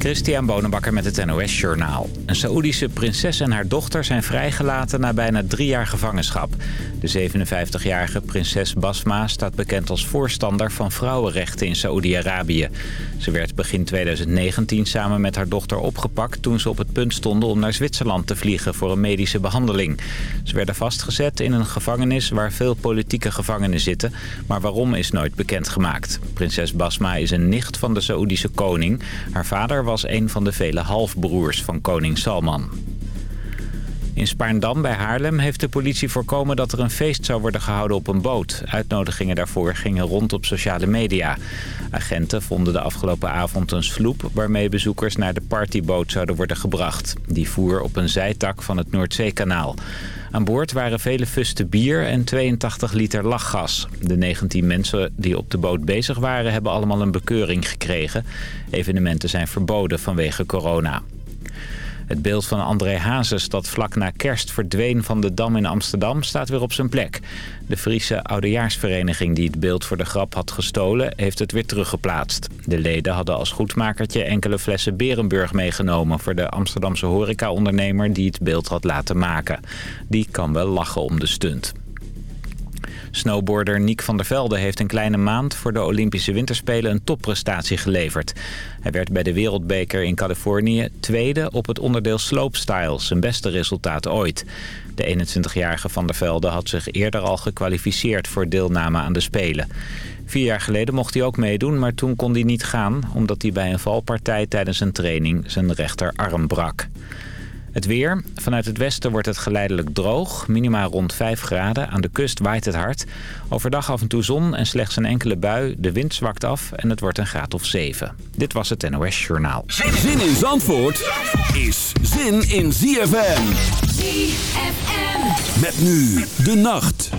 Christian Bonenbakker met het NOS Journaal. Een Saoedische prinses en haar dochter zijn vrijgelaten na bijna drie jaar gevangenschap. De 57-jarige prinses Basma staat bekend als voorstander van vrouwenrechten in Saoedi-Arabië. Ze werd begin 2019 samen met haar dochter opgepakt toen ze op het punt stonden om naar Zwitserland te vliegen voor een medische behandeling. Ze werden vastgezet in een gevangenis waar veel politieke gevangenen zitten, maar waarom is nooit bekendgemaakt. Prinses Basma is een nicht van de Saoedische koning. Haar vader was een van de vele halfbroers van koning Salman. In Spaarndam bij Haarlem heeft de politie voorkomen dat er een feest zou worden gehouden op een boot. Uitnodigingen daarvoor gingen rond op sociale media. Agenten vonden de afgelopen avond een sloep waarmee bezoekers naar de partyboot zouden worden gebracht. Die voer op een zijtak van het Noordzeekanaal. Aan boord waren vele fusten bier en 82 liter lachgas. De 19 mensen die op de boot bezig waren hebben allemaal een bekeuring gekregen. Evenementen zijn verboden vanwege corona. Het beeld van André Hazes dat vlak na kerst verdween van de Dam in Amsterdam staat weer op zijn plek. De Friese Oudejaarsvereniging die het beeld voor de grap had gestolen heeft het weer teruggeplaatst. De leden hadden als goedmakertje enkele flessen Berenburg meegenomen voor de Amsterdamse horecaondernemer die het beeld had laten maken. Die kan wel lachen om de stunt. Snowboarder Niek van der Velde heeft een kleine maand voor de Olympische Winterspelen een topprestatie geleverd. Hij werd bij de Wereldbeker in Californië tweede op het onderdeel slopestyle, zijn beste resultaat ooit. De 21-jarige van der Velde had zich eerder al gekwalificeerd voor deelname aan de Spelen. Vier jaar geleden mocht hij ook meedoen, maar toen kon hij niet gaan... omdat hij bij een valpartij tijdens een training zijn rechterarm brak. Het weer. Vanuit het westen wordt het geleidelijk droog. Minima rond 5 graden. Aan de kust waait het hard. Overdag af en toe zon en slechts een enkele bui. De wind zwakt af en het wordt een graad of 7. Dit was het NOS Journaal. Zin in Zandvoort is zin in ZFM. ZFM. Met nu de nacht.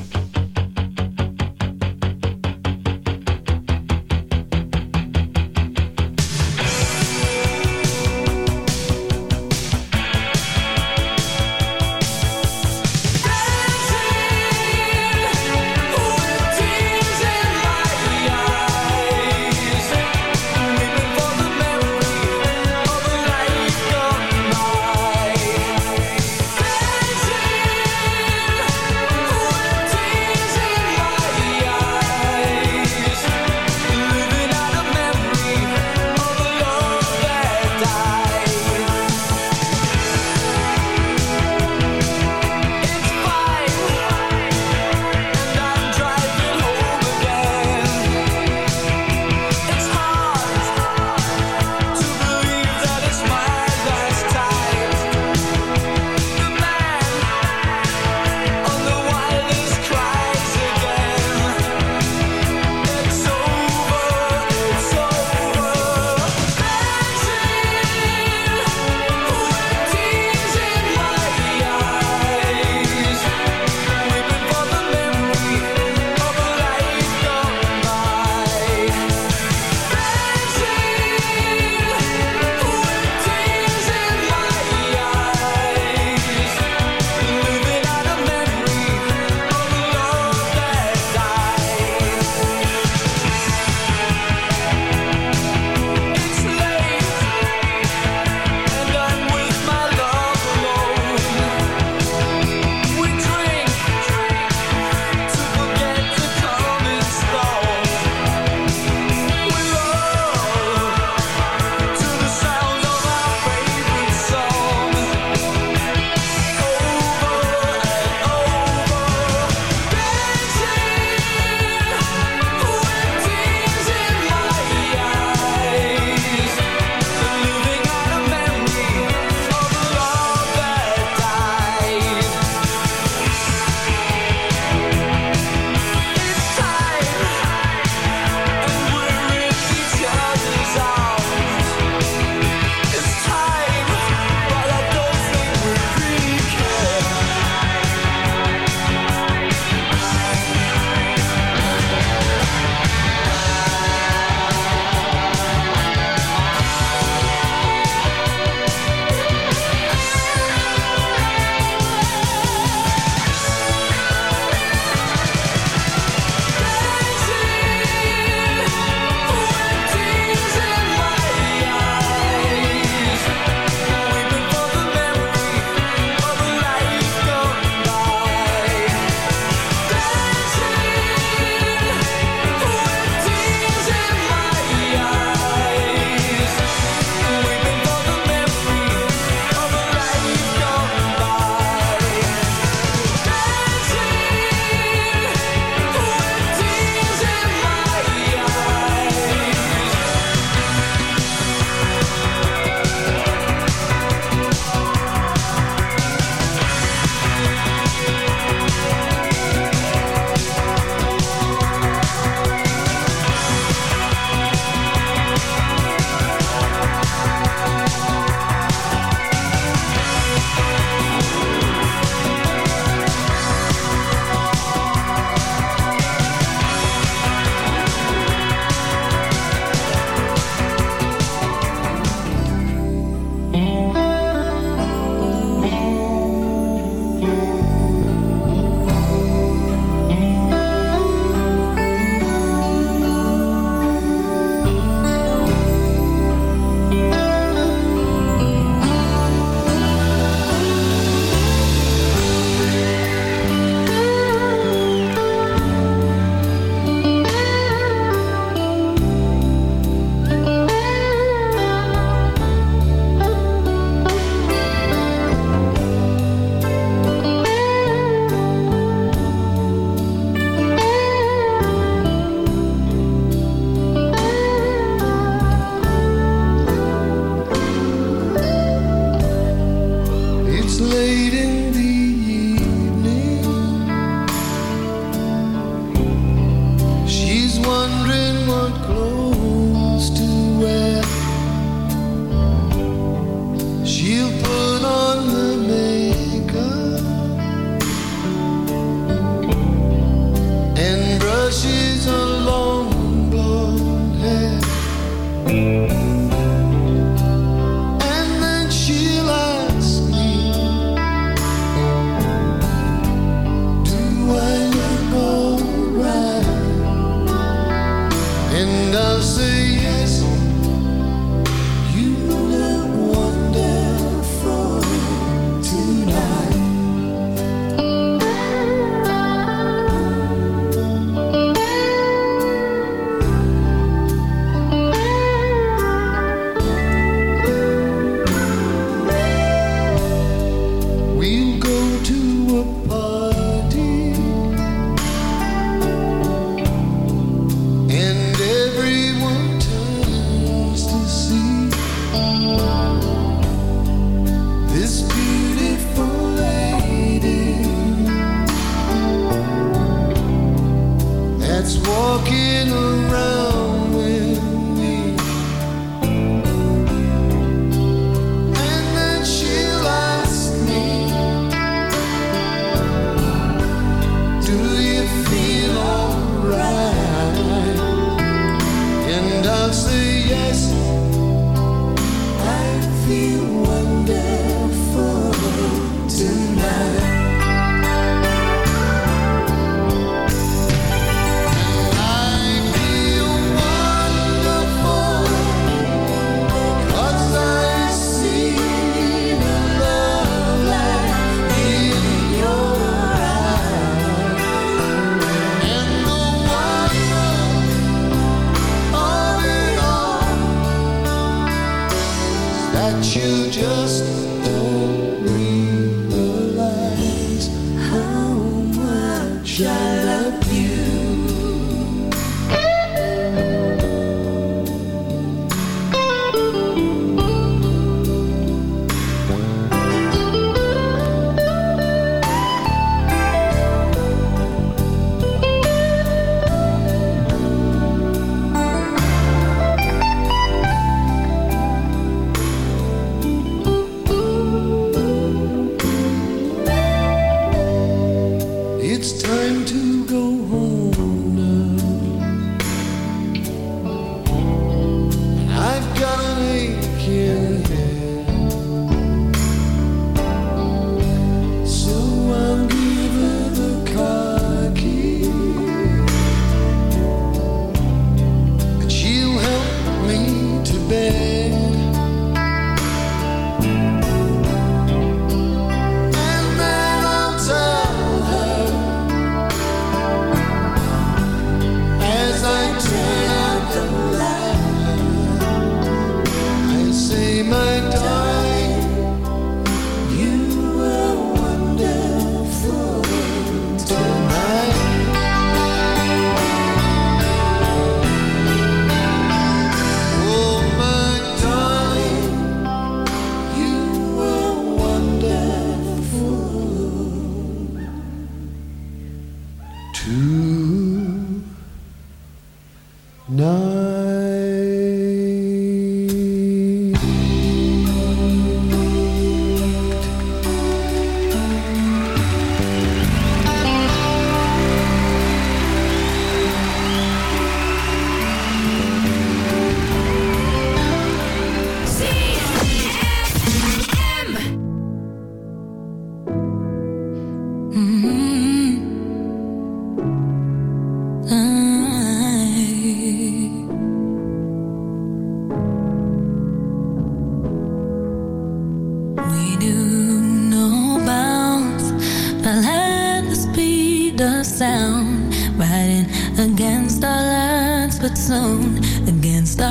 Let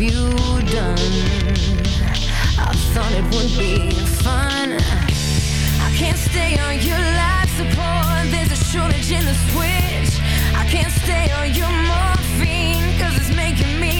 you done? I thought it would be fun. I can't stay on your life support. There's a shortage in the switch. I can't stay on your morphine, cause it's making me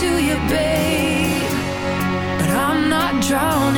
to you, babe. But I'm not drowning.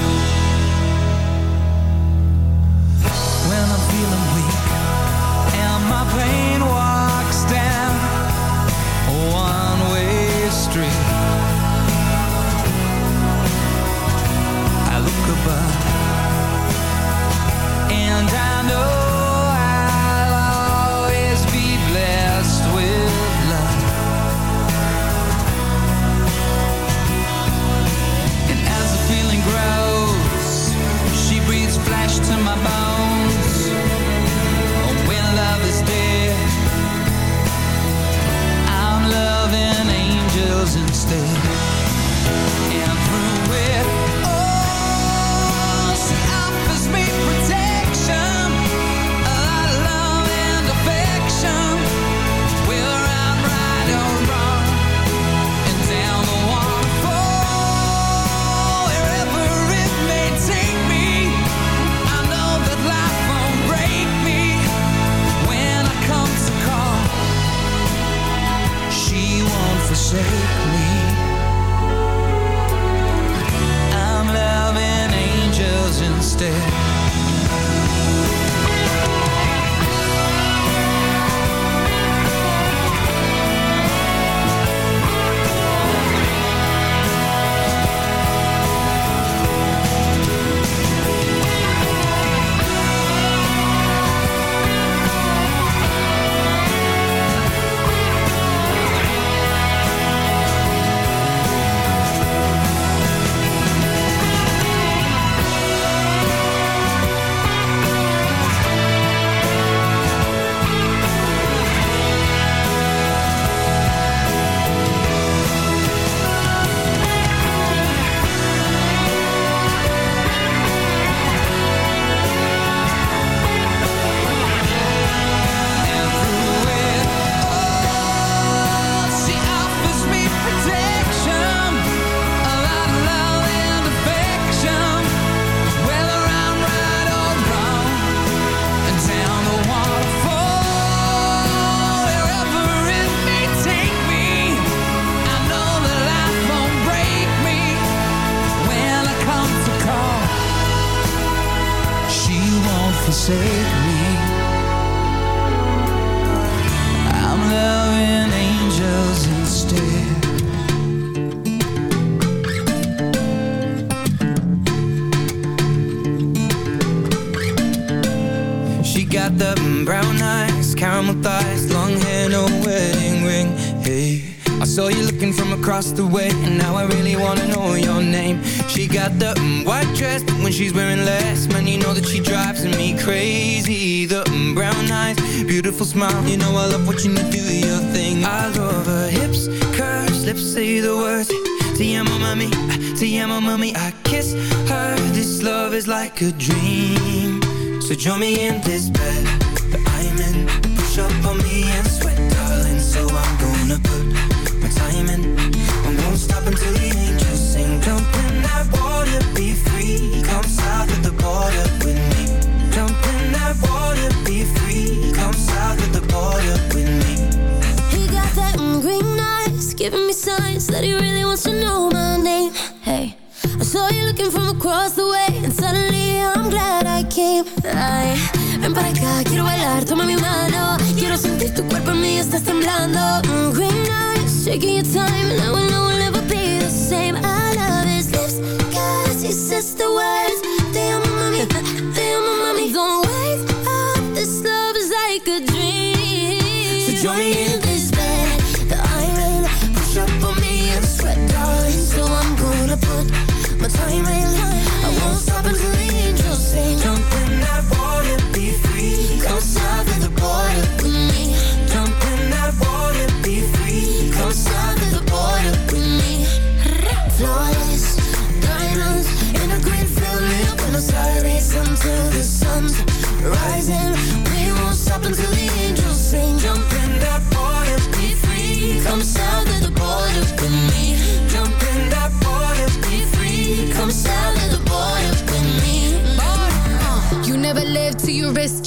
Crazy. The brown eyes, beautiful smile, you know I love watching you do your thing. I love her hips, curves, lips say the words. Te amo, mami, te amo, mami. I kiss her. This love is like a dream. So join me in this bed that I'm in. Push up on me and sweat, darling. So I'm gonna put my time in. I won't stop until the angels sing. Jump in that water, be free. Come south of the border with me. That mm, green eyes, giving me signs that he really wants to know my name. Hey, I saw you looking from across the way, and suddenly I'm glad I came. Acá, quiero bailar, toma mi mano. Quiero sentir tu cuerpo en mí, estás temblando. Mm, green eyes, shaking your time, and I will know we'll never be the same. I love his lips, cause he says the words. Te amo, join me in this bed I'm up on me and. So I'm gonna put my time in. I won't stop until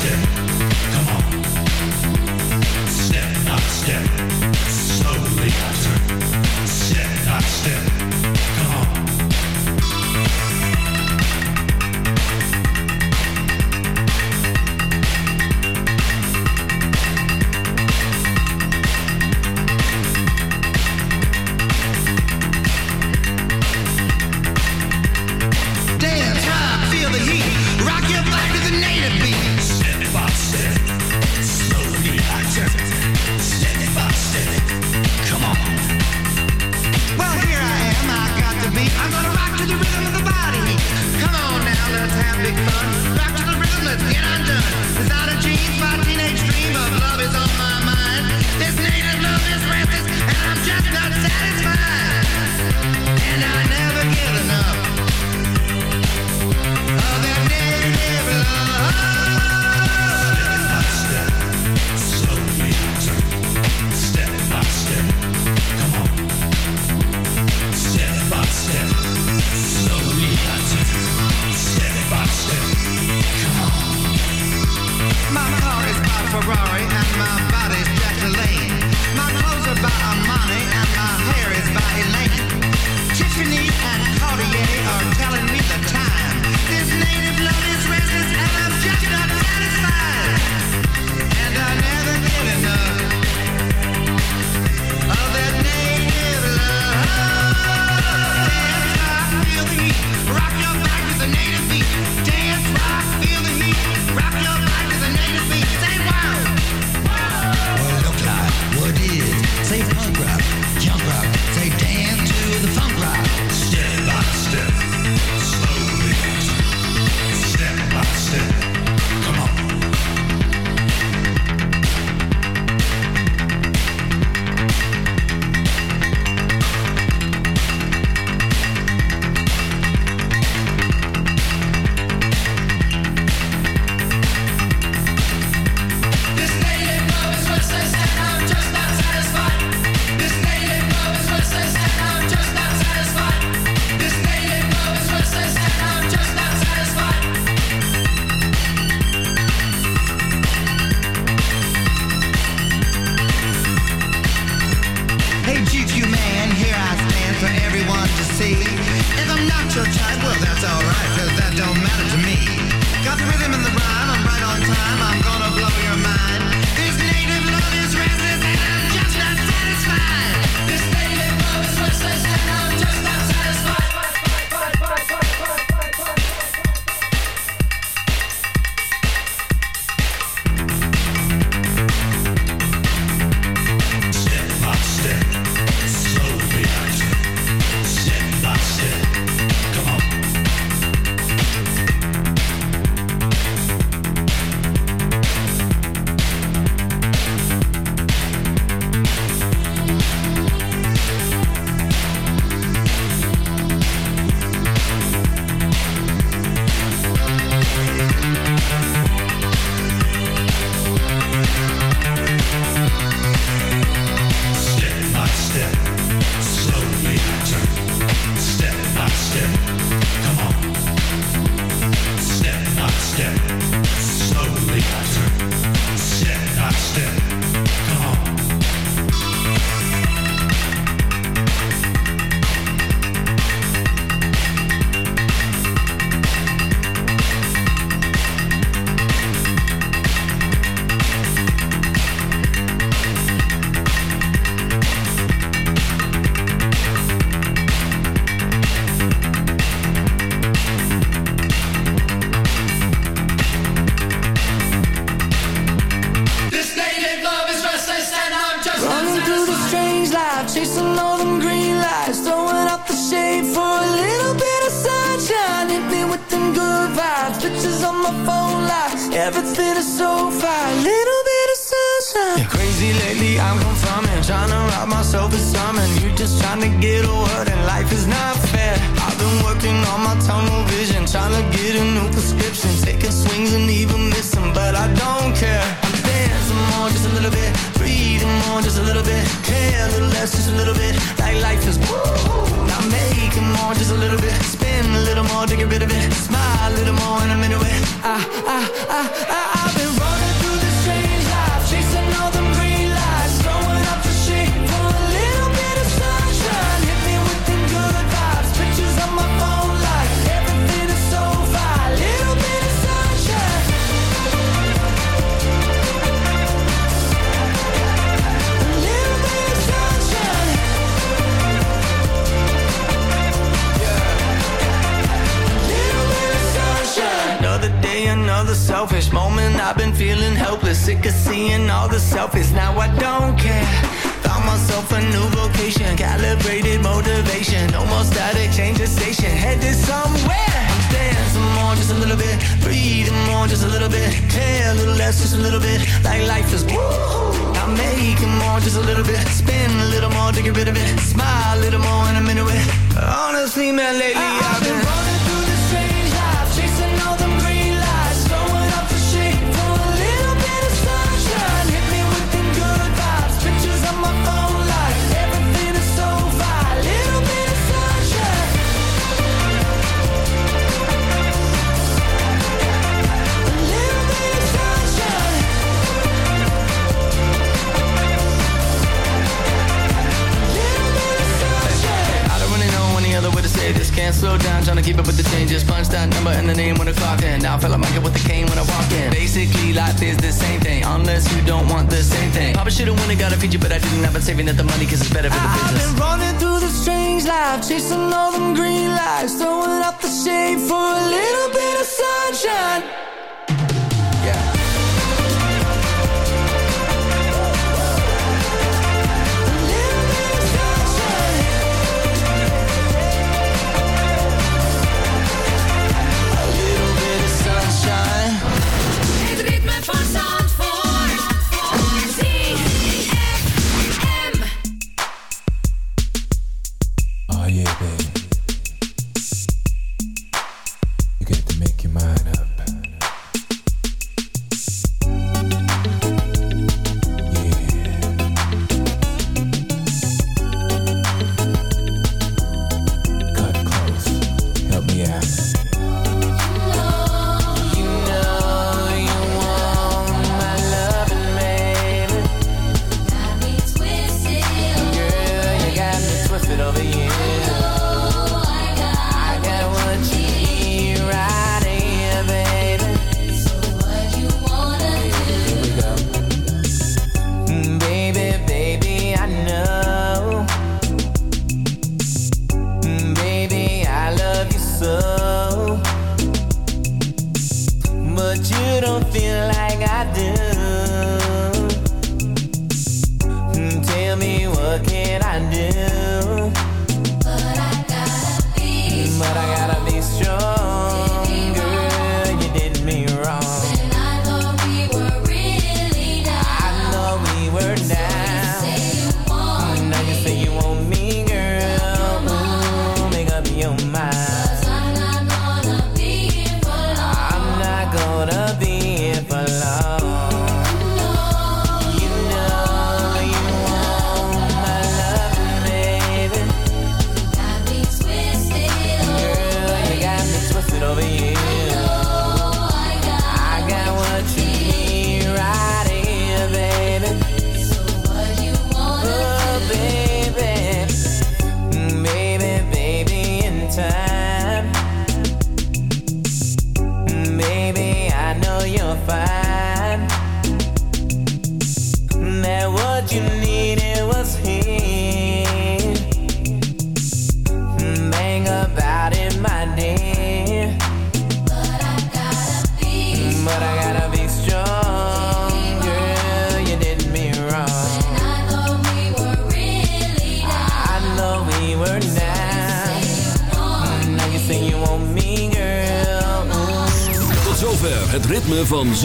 Step,